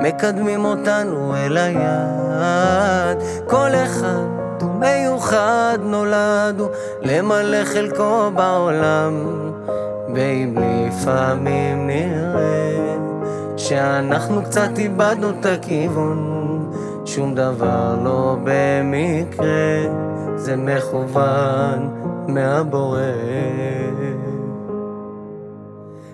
מקדמים אותנו אל היד. כל אחד מיוחד, נולד הוא למלא חלקו בעולם. ואם לפעמים נראה שאנחנו קצת איבדנו את הכיוון, שום דבר לא במקרה, זה מכוון מהבורא.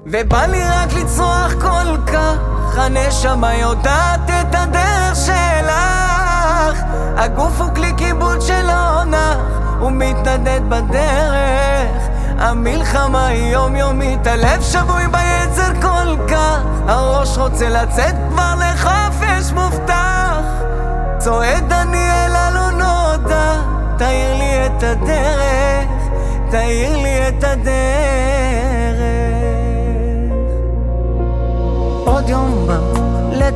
ובא לי רק לצרוח כל כך, הנשמה יודעת את הדרך שלך. הגוף הוא כלי כיבוד שלא נח, הוא מתנדד בדרך. המלחמה היא יומיומית, הלב שבוי ביצר כל כך. הראש רוצה לצאת כבר לחופש מובטח. צועד דניאל הלא נודע, תאיר לי את הדרך, תאיר לי את הדרך.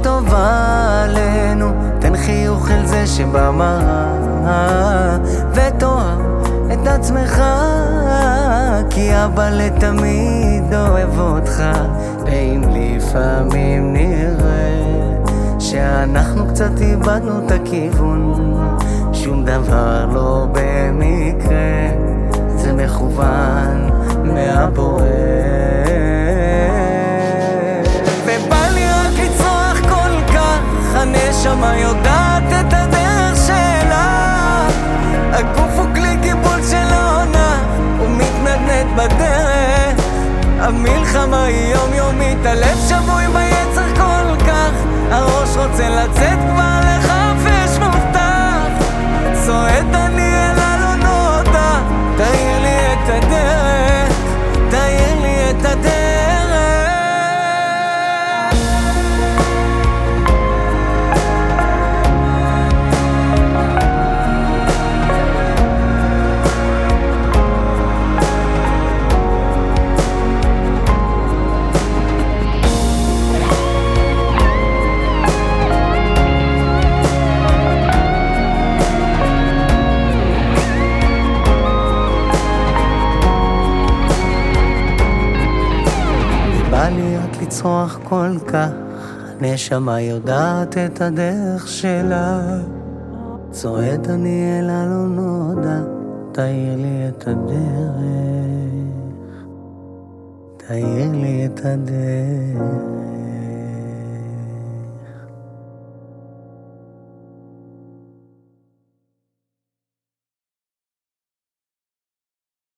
לטובה עלינו, תן חיוך אל זה שבמראה, ותאהב את עצמך, כי אבא לתמיד אוהב אותך, ואם לפעמים נראה שאנחנו קצת איבדנו את הכיוון, שום דבר לא במקרה, זה מכוון מהבורא. הנשמה יודעת את הדרך שלה. הגוף הוא כלי קיבול של העונה, הוא מתנדנד בדרך. המלחמה היא יומיומית, הלב לצרוח כל כך, הנשמה יודעת את הדרך שלה. צועד אני אל הלא נודע, תאיר לי את הדרך, תאיר לי את הדרך.